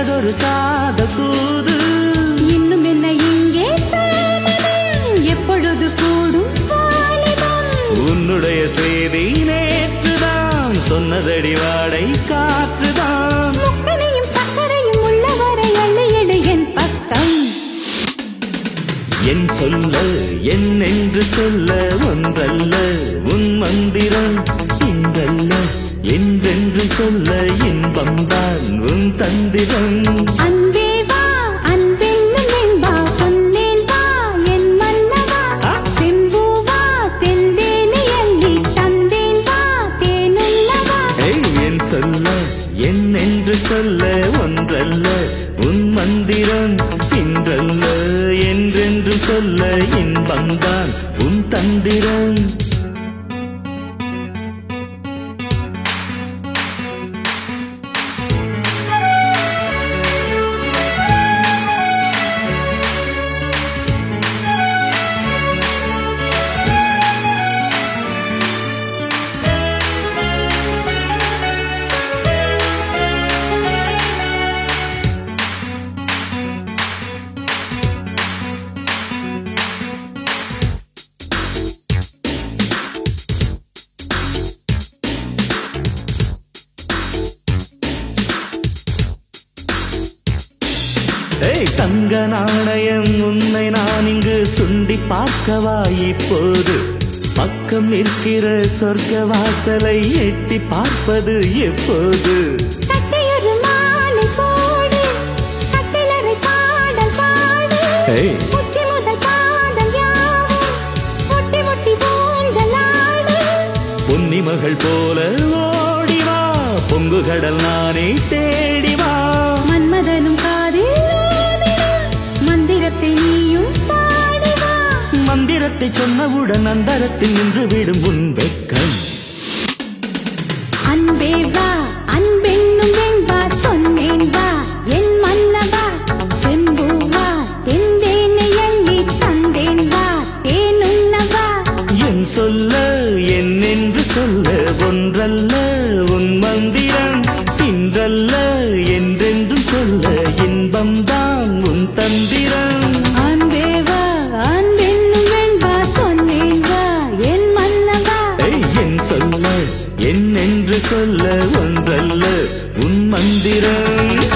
காதல் தூது இன்னும் என்ன இங்கே? எப்பொழுது கூடும்? உன்னுடைய செய்தி நேற்றுதான் சொன்னதடி வாடை காற்றுதான். சக்கரையும் உள்ளவரை என் பக்கம். என் சொல்ல என் என்று சொல்ல ஒன்றல்ல. உன் மந்திரம் இன்றல்ல என்றென்று சொல்ல இன்பம்தான். உன் தந்திரம். அன்பே வா அன்பென்னும் வெண்பா சொன்னேன் வா என் மன்னவா. ஆ? செம்பூவா செந்தேனை அள்ளி தந்தேன் வா தேனுள்ளவா. என் சொல்ல? என் என்று சொல்ல ஒன்றல்ல. உன் மந்திரம் இன்றல்ல. என்றென்று சொல்ல இன்பம்தான் உன் தந்திரம். தங்க நாணயம் உன்னை நான் இங்கு சுண்டி பார்க்கவா இப்போது? பக்கம் நிற்கிற சொர்க்க வாசலை எட்டி பார்ப்பது எப்போது? கட்டையொரு மாலை போடு கட்டிலறை பாடல் பாடு. ஏய் உச்சி முதல் பாதம் யாவும் முட்டி முட்டி ஊஞ்சலாடு பொன்னி மகள் போல ஓடிவா பொங்கு கடல் நானே தேடிவா மந்திரத்தை சொன்னவுடன் அந்தரத்தில் நின்று விடும் உன் வெட்கம். அன்பே வா அன்பென்னும் வெண்பா சொன்னேன் வா என் மன்னவா செம்பூவா தெந்தேனை அள்ளி தந்தேன் வா தேனுண்ணவா என் சொல்ல என் என்று சொல்ல ஒன்றல்ல உன் மந்திரம் இன்றல்ல என்றென்றும் சொல்ல என்னென்று சொல்ல ஒன்றல்ல. உன் மந்திரம்